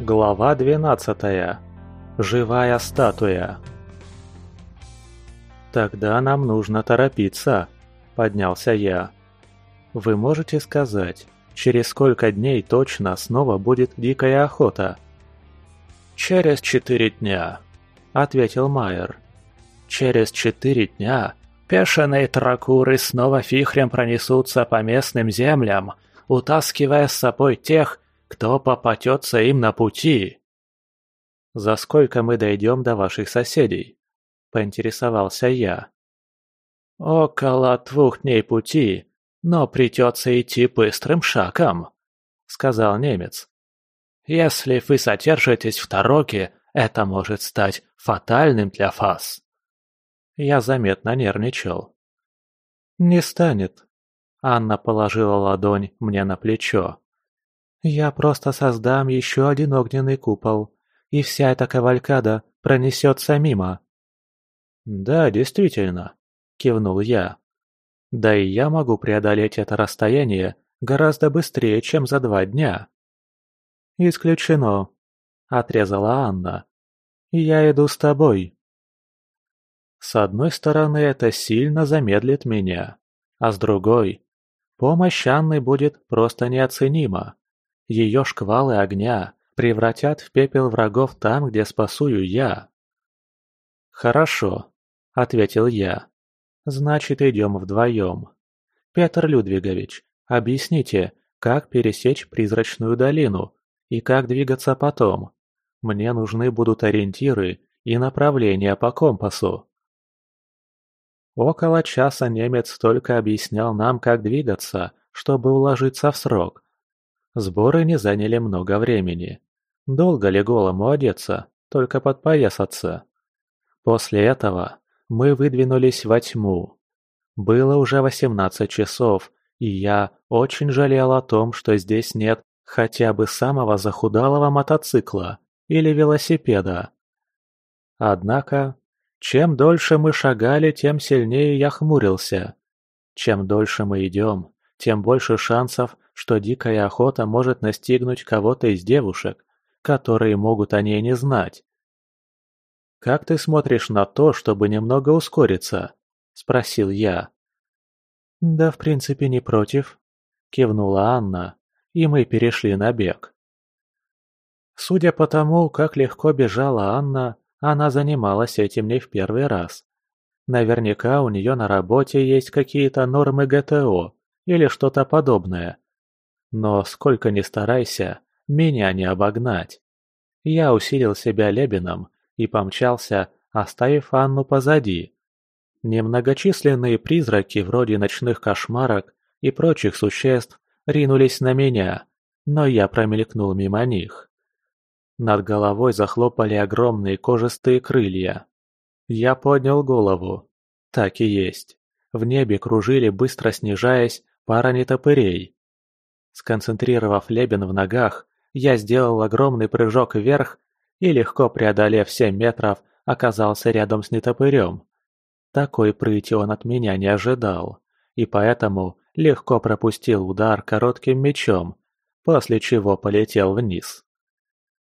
Глава 12. Живая статуя. «Тогда нам нужно торопиться», — поднялся я. «Вы можете сказать, через сколько дней точно снова будет дикая охота?» «Через четыре дня», — ответил Майер. «Через четыре дня пешеные тракуры снова фихрем пронесутся по местным землям, утаскивая с собой тех, кто попадется им на пути?» «За сколько мы дойдем до ваших соседей?» — поинтересовался я. «Около двух дней пути, но придется идти быстрым шагом», — сказал немец. «Если вы задержитесь в дороге, это может стать фатальным для вас». Я заметно нервничал. «Не станет». Анна положила ладонь мне на плечо. Я просто создам еще один огненный купол, и вся эта кавалькада пронесется мимо». «Да, действительно», — кивнул я. «Да и я могу преодолеть это расстояние гораздо быстрее, чем за два дня». «Исключено», — отрезала Анна. «Я иду с тобой». С одной стороны, это сильно замедлит меня, а с другой, помощь Анны будет просто неоценима. Ее шквалы огня превратят в пепел врагов там, где спасую я. Хорошо, ответил я. Значит, идем вдвоем. Петр Людвигович, объясните, как пересечь призрачную долину и как двигаться потом. Мне нужны будут ориентиры и направления по компасу. Около часа немец только объяснял нам, как двигаться, чтобы уложиться в срок, Сборы не заняли много времени. Долго ли голому одеться, только подпоясаться? После этого мы выдвинулись во тьму. Было уже 18 часов, и я очень жалел о том, что здесь нет хотя бы самого захудалого мотоцикла или велосипеда. Однако, чем дольше мы шагали, тем сильнее я хмурился. Чем дольше мы идем, тем больше шансов, что дикая охота может настигнуть кого-то из девушек, которые могут о ней не знать. «Как ты смотришь на то, чтобы немного ускориться?» – спросил я. «Да, в принципе, не против», – кивнула Анна, и мы перешли на бег. Судя по тому, как легко бежала Анна, она занималась этим не в первый раз. Наверняка у нее на работе есть какие-то нормы ГТО или что-то подобное – но сколько ни старайся, меня не обогнать. Я усилил себя лебеном и помчался, оставив Анну позади. Немногочисленные призраки вроде ночных кошмарок и прочих существ ринулись на меня, но я промелькнул мимо них. Над головой захлопали огромные кожистые крылья. Я поднял голову. Так и есть. В небе кружили, быстро снижаясь, пара нетопырей. Сконцентрировав Лебен в ногах, я сделал огромный прыжок вверх и, легко преодолев семь метров, оказался рядом с нетопырем. Такой прыти он от меня не ожидал, и поэтому легко пропустил удар коротким мечом, после чего полетел вниз.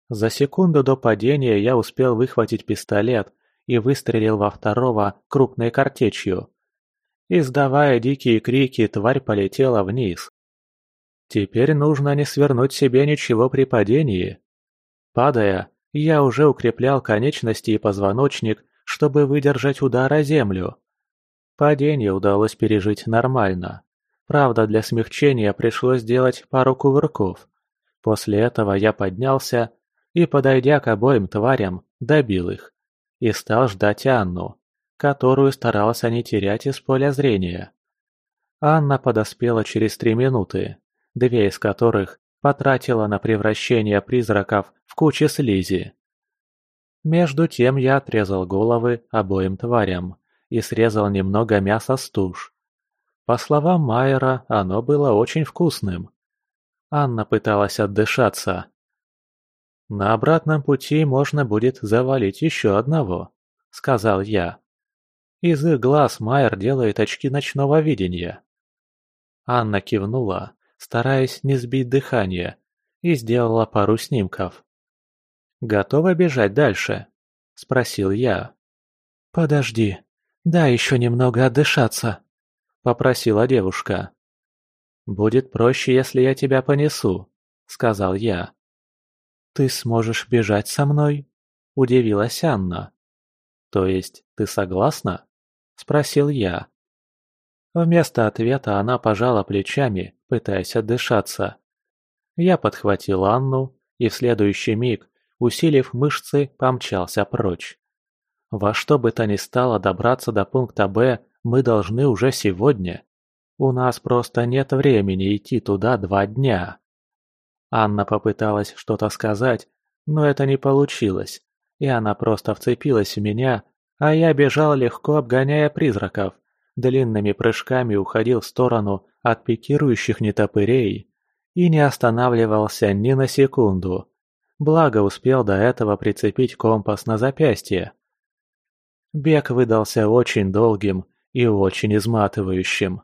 За секунду до падения я успел выхватить пистолет и выстрелил во второго крупной картечью. Издавая дикие крики, тварь полетела вниз, Теперь нужно не свернуть себе ничего при падении. Падая, я уже укреплял конечности и позвоночник, чтобы выдержать удар о землю. Падение удалось пережить нормально. Правда, для смягчения пришлось делать пару кувырков. После этого я поднялся и, подойдя к обоим тварям, добил их. И стал ждать Анну, которую старался не терять из поля зрения. Анна подоспела через три минуты две из которых потратила на превращение призраков в кучи слизи. Между тем я отрезал головы обоим тварям и срезал немного мяса с туш. По словам Майера, оно было очень вкусным. Анна пыталась отдышаться. «На обратном пути можно будет завалить еще одного», — сказал я. Из их глаз Майер делает очки ночного видения. Анна кивнула, стараясь не сбить дыхание, и сделала пару снимков. «Готова бежать дальше?» — спросил я. «Подожди, дай еще немного отдышаться», — попросила девушка. «Будет проще, если я тебя понесу», — сказал я. «Ты сможешь бежать со мной?» — удивилась Анна. «То есть ты согласна?» — спросил я. Вместо ответа она пожала плечами пытаясь отдышаться. Я подхватил Анну и в следующий миг, усилив мышцы, помчался прочь. Во что бы то ни стало добраться до пункта «Б» мы должны уже сегодня. У нас просто нет времени идти туда два дня. Анна попыталась что-то сказать, но это не получилось, и она просто вцепилась в меня, а я бежал легко, обгоняя призраков длинными прыжками уходил в сторону от пикирующих нетопырей и не останавливался ни на секунду. Благо успел до этого прицепить компас на запястье. Бег выдался очень долгим и очень изматывающим.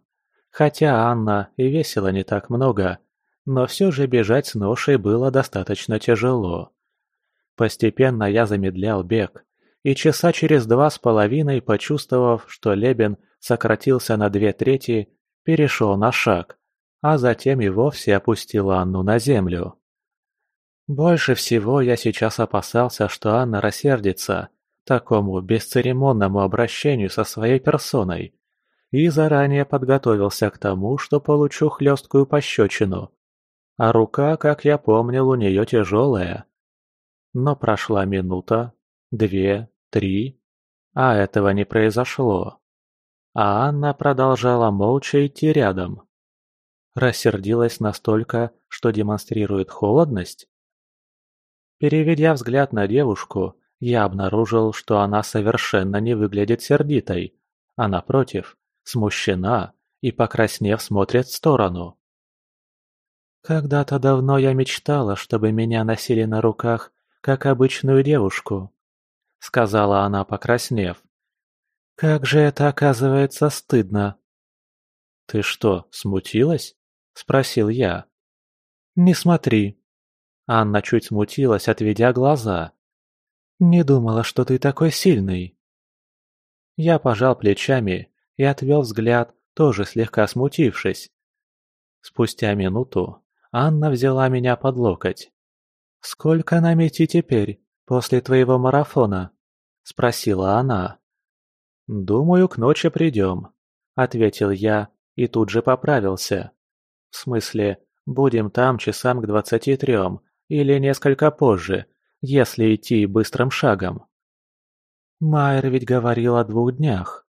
Хотя Анна и весила не так много, но все же бежать с ношей было достаточно тяжело. Постепенно я замедлял бег, и часа через два с половиной, почувствовав, что Лебен – сократился на две трети, перешел на шаг, а затем и вовсе опустил Анну на землю. Больше всего я сейчас опасался, что Анна рассердится такому бесцеремонному обращению со своей персоной, и заранее подготовился к тому, что получу хлесткую пощечину. А рука, как я помнил, у нее тяжелая. Но прошла минута, две, три, а этого не произошло. А Анна продолжала молча идти рядом. Рассердилась настолько, что демонстрирует холодность? Переведя взгляд на девушку, я обнаружил, что она совершенно не выглядит сердитой, а напротив, смущена и, покраснев, смотрит в сторону. Когда-то давно я мечтала, чтобы меня носили на руках, как обычную девушку, сказала она, покраснев. «Как же это оказывается, стыдно!» «Ты что, смутилась?» — спросил я. «Не смотри!» Анна чуть смутилась, отведя глаза. «Не думала, что ты такой сильный!» Я пожал плечами и отвел взгляд, тоже слегка смутившись. Спустя минуту Анна взяла меня под локоть. «Сколько нам идти теперь, после твоего марафона?» – спросила она. «Думаю, к ночи придем», — ответил я и тут же поправился. «В смысле, будем там часам к двадцати трем или несколько позже, если идти быстрым шагом». Майер ведь говорил о двух днях.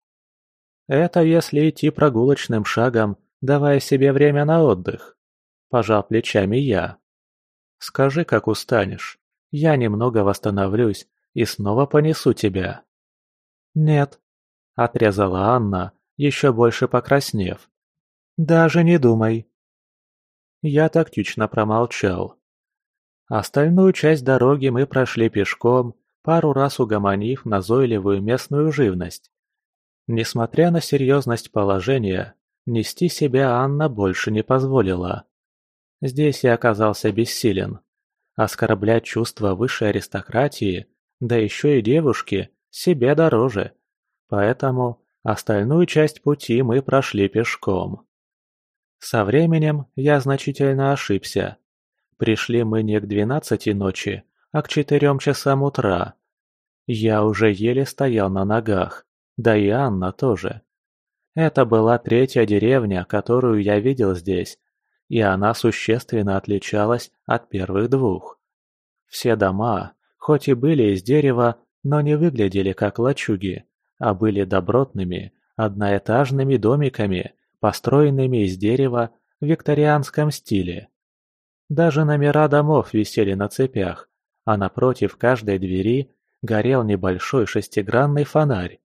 «Это если идти прогулочным шагом, давая себе время на отдых», — пожал плечами я. «Скажи, как устанешь. Я немного восстановлюсь и снова понесу тебя». «Нет, отрезала Анна, еще больше покраснев. «Даже не думай». Я тактично промолчал. Остальную часть дороги мы прошли пешком, пару раз угомонив назойливую местную живность. Несмотря на серьезность положения, нести себя Анна больше не позволила. Здесь я оказался бессилен. Оскорблять чувства высшей аристократии, да еще и девушки, себе дороже. Поэтому остальную часть пути мы прошли пешком. Со временем я значительно ошибся. Пришли мы не к двенадцати ночи, а к четырем часам утра. Я уже еле стоял на ногах, да и Анна тоже. Это была третья деревня, которую я видел здесь, и она существенно отличалась от первых двух. Все дома, хоть и были из дерева, но не выглядели как лачуги, а были добротными, одноэтажными домиками, построенными из дерева в викторианском стиле. Даже номера домов висели на цепях, а напротив каждой двери горел небольшой шестигранный фонарь,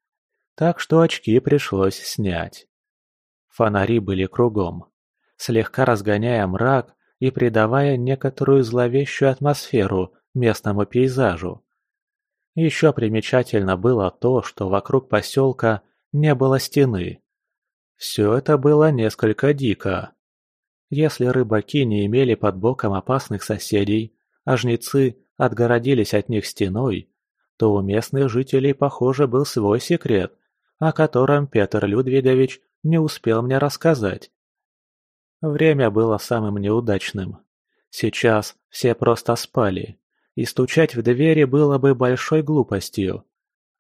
так что очки пришлось снять. Фонари были кругом, слегка разгоняя мрак и придавая некоторую зловещую атмосферу местному пейзажу. Еще примечательно было то, что вокруг поселка не было стены. Все это было несколько дико. Если рыбаки не имели под боком опасных соседей, а жнецы отгородились от них стеной, то у местных жителей, похоже, был свой секрет, о котором Петр Людвигович не успел мне рассказать. Время было самым неудачным. Сейчас все просто спали и стучать в двери было бы большой глупостью.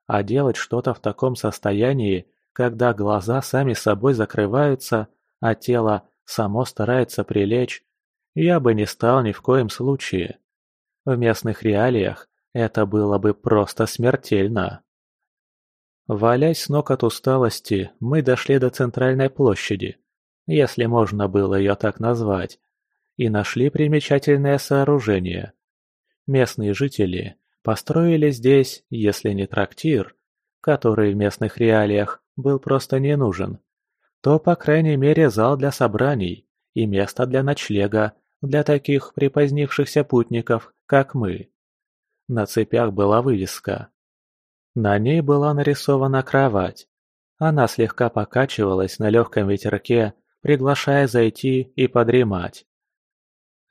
А делать что-то в таком состоянии, когда глаза сами собой закрываются, а тело само старается прилечь, я бы не стал ни в коем случае. В местных реалиях это было бы просто смертельно. Валясь с ног от усталости, мы дошли до центральной площади, если можно было ее так назвать, и нашли примечательное сооружение, Местные жители построили здесь, если не трактир, который в местных реалиях был просто не нужен, то, по крайней мере, зал для собраний и место для ночлега для таких припозднившихся путников, как мы. На цепях была вывеска. На ней была нарисована кровать. Она слегка покачивалась на легком ветерке, приглашая зайти и подремать.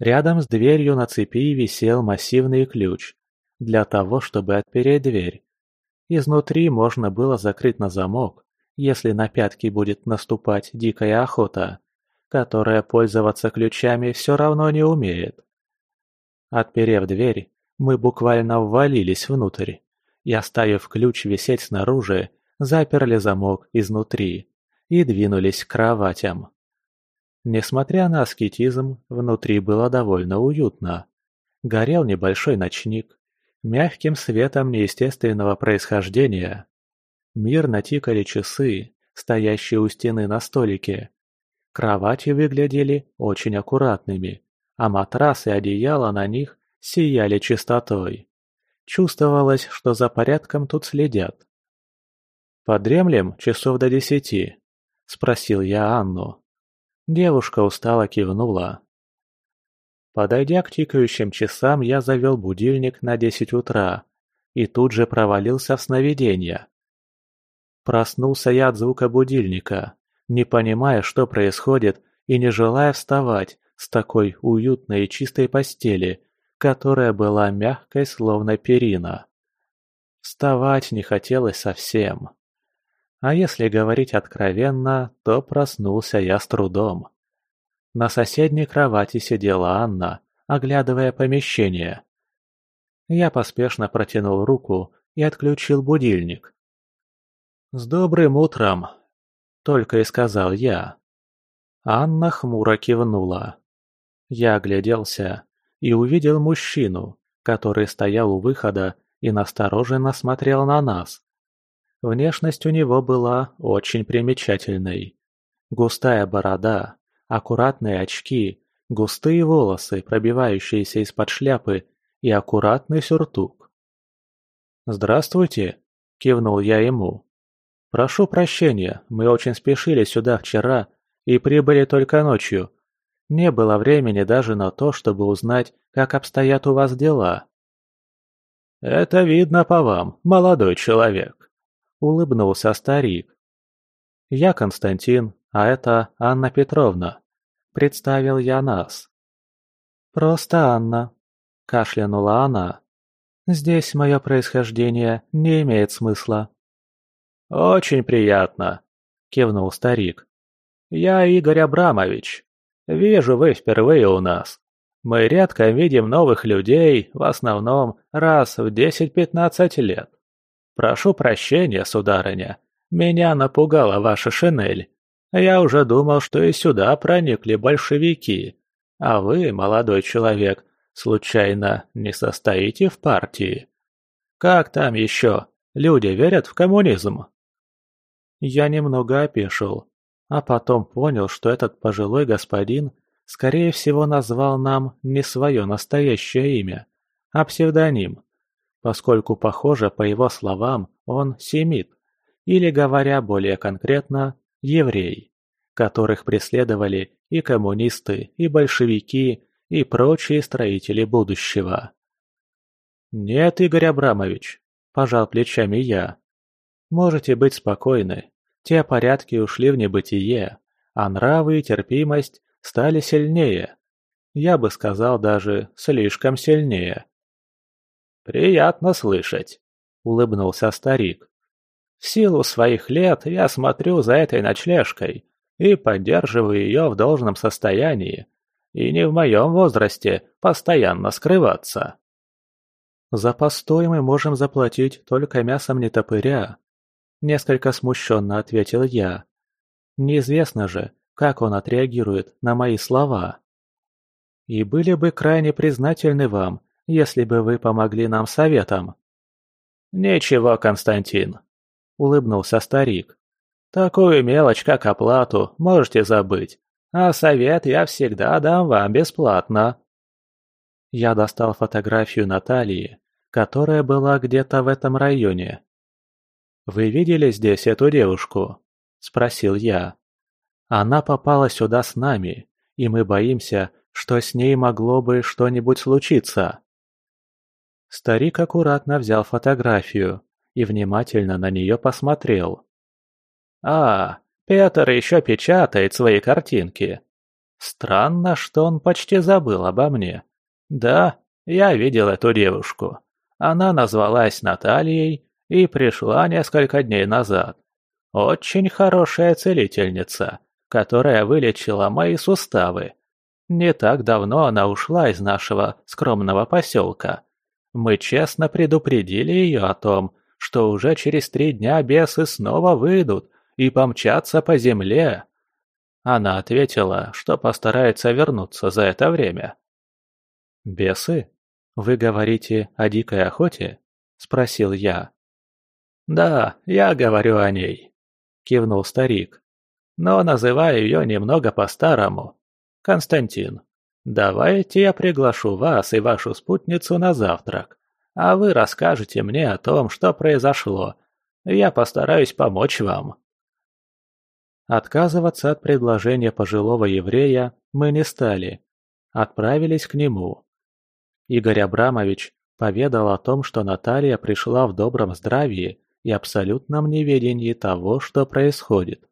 Рядом с дверью на цепи висел массивный ключ, для того, чтобы отпереть дверь. Изнутри можно было закрыть на замок, если на пятки будет наступать дикая охота, которая пользоваться ключами все равно не умеет. Отперев дверь, мы буквально ввалились внутрь и, оставив ключ висеть снаружи, заперли замок изнутри и двинулись к кроватям. Несмотря на аскетизм, внутри было довольно уютно. Горел небольшой ночник, мягким светом неестественного происхождения. Мирно тикали часы, стоящие у стены на столике. Кровати выглядели очень аккуратными, а матрасы и одеяла на них сияли чистотой. Чувствовалось, что за порядком тут следят. «Подремлем часов до десяти?» – спросил я Анну девушка устало кивнула. Подойдя к тикающим часам, я завел будильник на десять утра и тут же провалился в сновидение. Проснулся я от звука будильника, не понимая, что происходит, и не желая вставать с такой уютной и чистой постели, которая была мягкой, словно перина. Вставать не хотелось совсем. А если говорить откровенно, то проснулся я с трудом. На соседней кровати сидела Анна, оглядывая помещение. Я поспешно протянул руку и отключил будильник. «С добрым утром!» — только и сказал я. Анна хмуро кивнула. Я огляделся и увидел мужчину, который стоял у выхода и настороженно смотрел на нас. Внешность у него была очень примечательной. Густая борода, аккуратные очки, густые волосы, пробивающиеся из-под шляпы, и аккуратный сюртук. «Здравствуйте!» – кивнул я ему. «Прошу прощения, мы очень спешили сюда вчера и прибыли только ночью. Не было времени даже на то, чтобы узнать, как обстоят у вас дела». «Это видно по вам, молодой человек», улыбнулся старик. «Я Константин, а это Анна Петровна», — представил я нас. «Просто Анна», — кашлянула она. «Здесь мое происхождение не имеет смысла». «Очень приятно», — кивнул старик. «Я Игорь Абрамович. Вижу, вы впервые у нас. Мы редко видим новых людей, в основном раз в 10-15 лет. Прошу прощения, сударыня, меня напугала ваша шинель. Я уже думал, что и сюда проникли большевики. А вы, молодой человек, случайно не состоите в партии? Как там еще? Люди верят в коммунизм?» Я немного опешил, а потом понял, что этот пожилой господин, скорее всего, назвал нам не свое настоящее имя, а псевдоним поскольку, похоже, по его словам, он семит, или, говоря более конкретно, еврей, которых преследовали и коммунисты, и большевики, и прочие строители будущего. «Нет, Игорь Абрамович», – пожал плечами я. «Можете быть спокойны. Те порядки ушли в небытие, а нравы и терпимость стали сильнее. Я бы сказал даже, слишком сильнее» приятно слышать улыбнулся старик в силу своих лет я смотрю за этой ночлежкой и поддерживаю ее в должном состоянии и не в моем возрасте постоянно скрываться за постой мы можем заплатить только мясом нетопыря несколько смущенно ответил я неизвестно же как он отреагирует на мои слова и были бы крайне признательны вам если бы вы помогли нам советом». «Ничего, Константин», — улыбнулся старик. «Такую мелочь, как оплату, можете забыть, а совет я всегда дам вам бесплатно». Я достал фотографию Натальи, которая была где-то в этом районе. «Вы видели здесь эту девушку?» – спросил я. «Она попала сюда с нами, и мы боимся, что с ней могло бы что-нибудь случиться». Старик аккуратно взял фотографию и внимательно на нее посмотрел. «А, Петр еще печатает свои картинки. Странно, что он почти забыл обо мне. Да, я видел эту девушку. Она назвалась Натальей и пришла несколько дней назад. Очень хорошая целительница, которая вылечила мои суставы. Не так давно она ушла из нашего скромного поселка» Мы честно предупредили ее о том, что уже через три дня бесы снова выйдут и помчатся по земле. Она ответила, что постарается вернуться за это время. «Бесы? Вы говорите о дикой охоте?» – спросил я. «Да, я говорю о ней», – кивнул старик. «Но называю ее немного по-старому. Константин, Давайте я приглашу вас и вашу спутницу на завтрак, а вы расскажете мне о том, что произошло. Я постараюсь помочь вам». Отказываться от предложения пожилого еврея мы не стали. Отправились к нему. Игорь Абрамович поведал о том, что Наталья пришла в добром здравии и абсолютном неведении того, что происходит.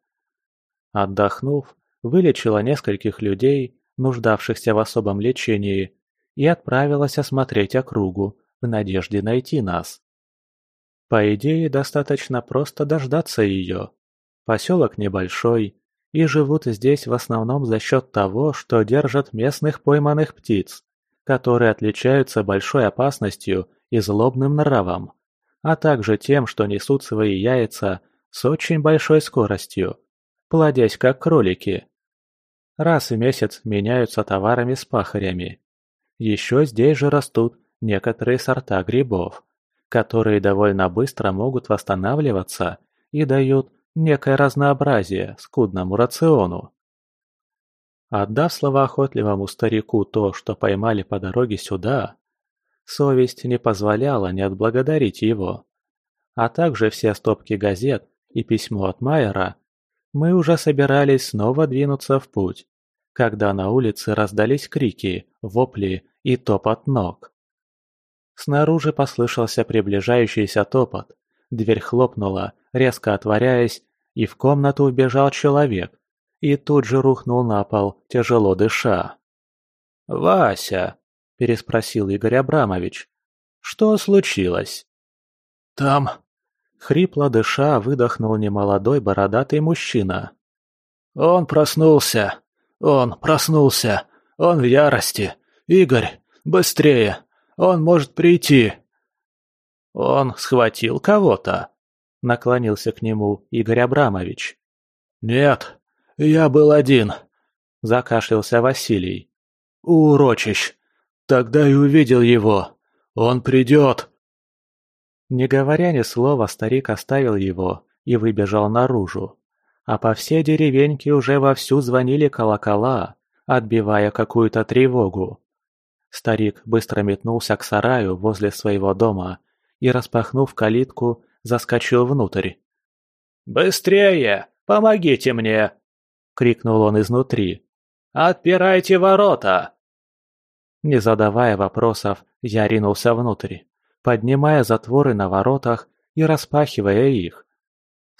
Отдохнув, вылечила нескольких людей нуждавшихся в особом лечении, и отправилась осмотреть округу в надежде найти нас. По идее, достаточно просто дождаться ее. Поселок небольшой, и живут здесь в основном за счет того, что держат местных пойманных птиц, которые отличаются большой опасностью и злобным нравом, а также тем, что несут свои яйца с очень большой скоростью, плодясь как кролики – Раз в месяц меняются товарами с пахарями. Еще здесь же растут некоторые сорта грибов, которые довольно быстро могут восстанавливаться и дают некое разнообразие скудному рациону. Отдав слова охотливому старику то, что поймали по дороге сюда, совесть не позволяла не отблагодарить его. А также все стопки газет и письмо от Майера мы уже собирались снова двинуться в путь, когда на улице раздались крики, вопли и топот ног. Снаружи послышался приближающийся топот. Дверь хлопнула, резко отворяясь, и в комнату убежал человек. И тут же рухнул на пол, тяжело дыша. «Вася!» – переспросил Игорь Абрамович. «Что случилось?» «Там...» – хрипло дыша выдохнул немолодой бородатый мужчина. «Он проснулся!» Он проснулся. Он в ярости. Игорь, быстрее. Он может прийти. Он схватил кого-то. Наклонился к нему Игорь Абрамович. Нет, я был один. Закашлялся Василий. Урочищ. Тогда и увидел его. Он придет. Не говоря ни слова, старик оставил его и выбежал наружу. А по всей деревеньке уже вовсю звонили колокола, отбивая какую-то тревогу. Старик быстро метнулся к сараю возле своего дома и, распахнув калитку, заскочил внутрь. «Быстрее! Помогите мне!» — крикнул он изнутри. «Отпирайте ворота!» Не задавая вопросов, я ринулся внутрь, поднимая затворы на воротах и распахивая их.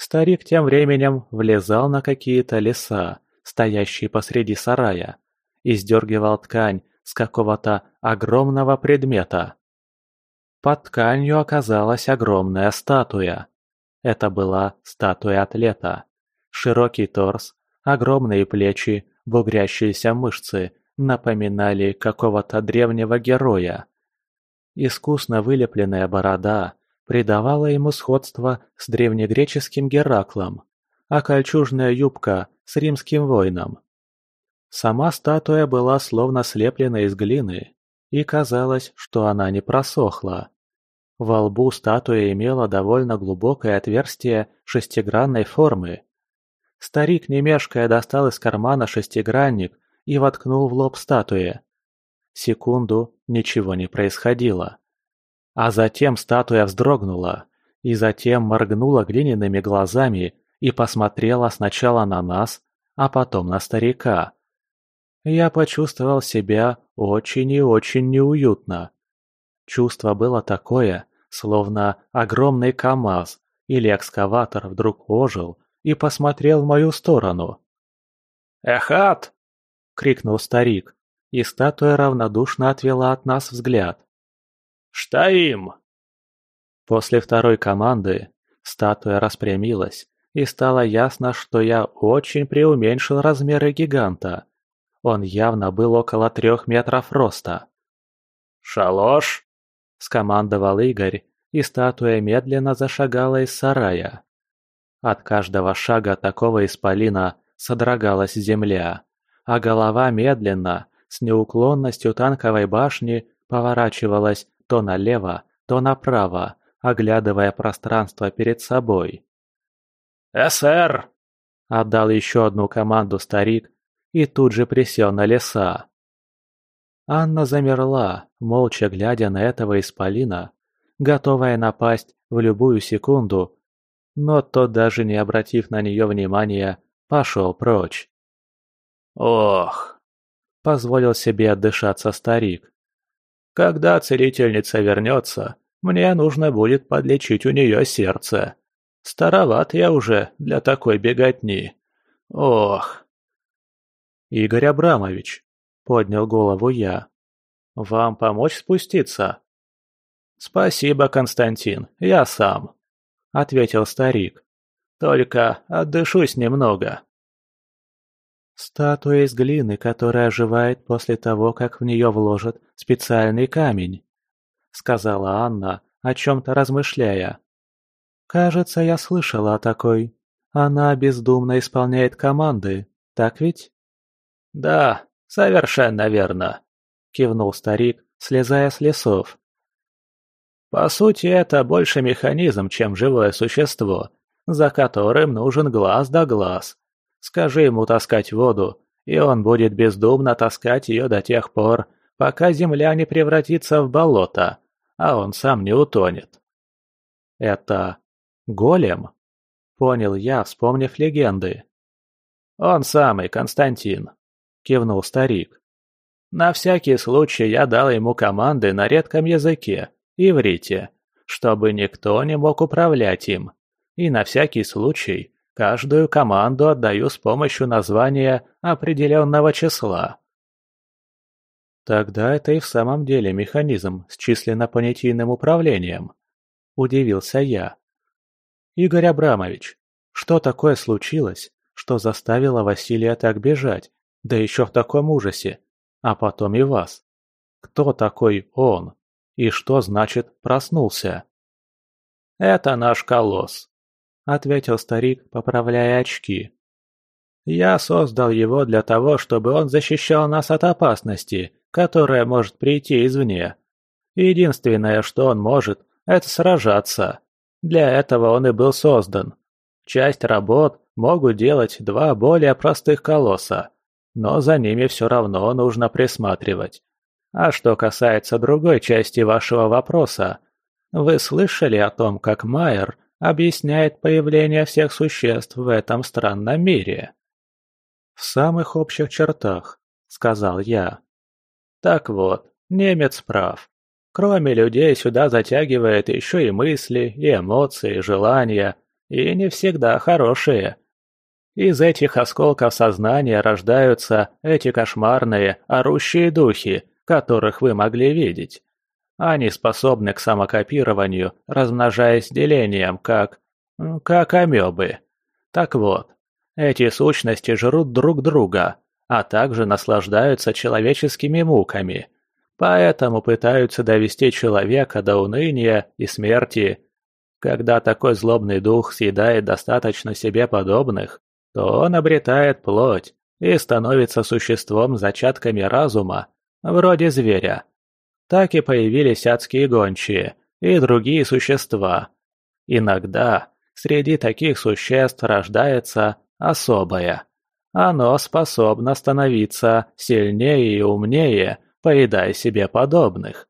Старик тем временем влезал на какие-то леса, стоящие посреди сарая, и сдергивал ткань с какого-то огромного предмета. Под тканью оказалась огромная статуя. Это была статуя атлета. Широкий торс, огромные плечи, бугрящиеся мышцы напоминали какого-то древнего героя. Искусно вылепленная борода, придавала ему сходство с древнегреческим Гераклом, а кольчужная юбка с римским воином. Сама статуя была словно слеплена из глины, и казалось, что она не просохла. Во лбу статуя имела довольно глубокое отверстие шестигранной формы. Старик, не мешкая, достал из кармана шестигранник и воткнул в лоб статуи. Секунду ничего не происходило. А затем статуя вздрогнула, и затем моргнула глиняными глазами и посмотрела сначала на нас, а потом на старика. Я почувствовал себя очень и очень неуютно. Чувство было такое, словно огромный КАМАЗ или экскаватор вдруг ожил и посмотрел в мою сторону. «Эхат!» — крикнул старик, и статуя равнодушно отвела от нас взгляд. Что им? После второй команды статуя распрямилась, и стало ясно, что я очень преуменьшил размеры гиганта. Он явно был около трех метров роста. «Шалош!» – скомандовал Игорь, и статуя медленно зашагала из сарая. От каждого шага такого исполина содрогалась земля, а голова медленно, с неуклонностью танковой башни, поворачивалась то налево, то направо, оглядывая пространство перед собой. «Эсэр!» — отдал еще одну команду старик и тут же присел на леса. Анна замерла, молча глядя на этого исполина, готовая напасть в любую секунду, но тот, даже не обратив на нее внимания, пошел прочь. «Ох!» — позволил себе отдышаться старик. Когда целительница вернется, мне нужно будет подлечить у нее сердце. Староват я уже для такой беготни. Ох!» «Игорь Абрамович», — поднял голову я, — «вам помочь спуститься?» «Спасибо, Константин, я сам», — ответил старик. «Только отдышусь немного». Статуя из глины, которая оживает после того, как в нее вложат специальный камень», — сказала Анна, о чем-то размышляя. «Кажется, я слышала о такой. Она бездумно исполняет команды, так ведь?» «Да, совершенно верно», — кивнул старик, слезая с лесов. «По сути, это больше механизм, чем живое существо, за которым нужен глаз да глаз, Скажи ему таскать воду, и он будет бездумно таскать ее до тех пор, пока земля не превратится в болото, а он сам не утонет. Это голем? Понял я, вспомнив легенды. Он самый, Константин, кивнул старик. На всякий случай я дал ему команды на редком языке, иврите, чтобы никто не мог управлять им. И на всякий случай Каждую команду отдаю с помощью названия определенного числа. Тогда это и в самом деле механизм с численно-понятийным управлением. Удивился я. Игорь Абрамович, что такое случилось, что заставило Василия так бежать, да еще в таком ужасе, а потом и вас? Кто такой он? И что значит «проснулся»? Это наш колосс ответил старик, поправляя очки. «Я создал его для того, чтобы он защищал нас от опасности, которая может прийти извне. Единственное, что он может, это сражаться. Для этого он и был создан. Часть работ могут делать два более простых колосса, но за ними все равно нужно присматривать. А что касается другой части вашего вопроса, вы слышали о том, как Майер – объясняет появление всех существ в этом странном мире. В самых общих чертах, сказал я. Так вот, немец прав. Кроме людей сюда затягивает еще и мысли, и эмоции, и желания, и не всегда хорошие. Из этих осколков сознания рождаются эти кошмарные, орущие духи, которых вы могли видеть. А не способны к самокопированию, размножаясь делением, как... как амебы. Так вот, эти сущности жрут друг друга, а также наслаждаются человеческими муками. Поэтому пытаются довести человека до уныния и смерти. Когда такой злобный дух съедает достаточно себе подобных, то он обретает плоть и становится существом с зачатками разума, вроде зверя – так и появились адские гончие и другие существа. Иногда среди таких существ рождается особое. Оно способно становиться сильнее и умнее, поедая себе подобных.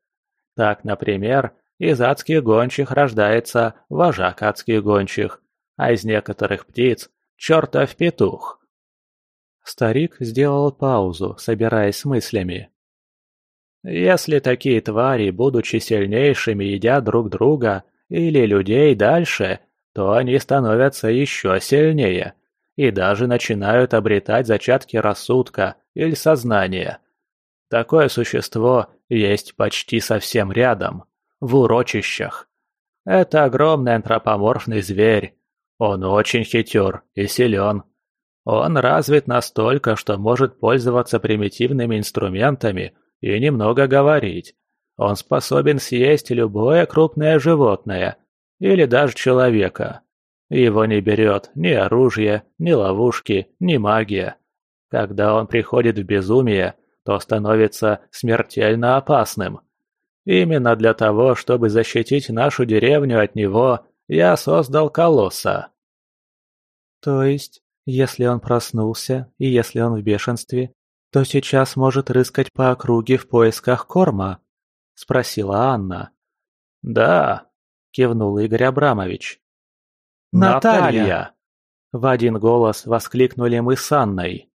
Так, например, из адских гончих рождается вожак адских гончих, а из некоторых птиц – чертов петух. Старик сделал паузу, собираясь с мыслями. Если такие твари будут сильнейшими, едя друг друга или людей дальше, то они становятся еще сильнее и даже начинают обретать зачатки рассудка или сознания. Такое существо есть почти совсем рядом, в урочищах. Это огромный антропоморфный зверь. Он очень хитер и силен. Он развит настолько, что может пользоваться примитивными инструментами – и немного говорить. Он способен съесть любое крупное животное или даже человека. Его не берет ни оружие, ни ловушки, ни магия. Когда он приходит в безумие, то становится смертельно опасным. Именно для того, чтобы защитить нашу деревню от него, я создал колосса. То есть, если он проснулся и если он в бешенстве, «Кто сейчас может рыскать по округе в поисках корма?» – спросила Анна. «Да», – кивнул Игорь Абрамович. «Наталья!», в один голос воскликнули мы с Анной.